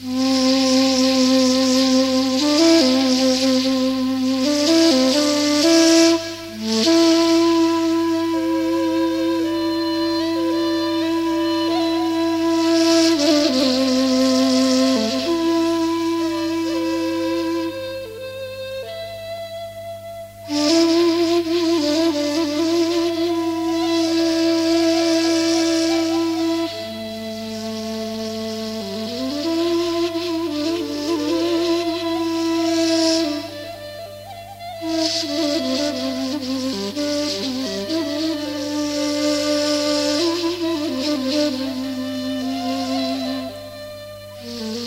Mm. Mm-hmm.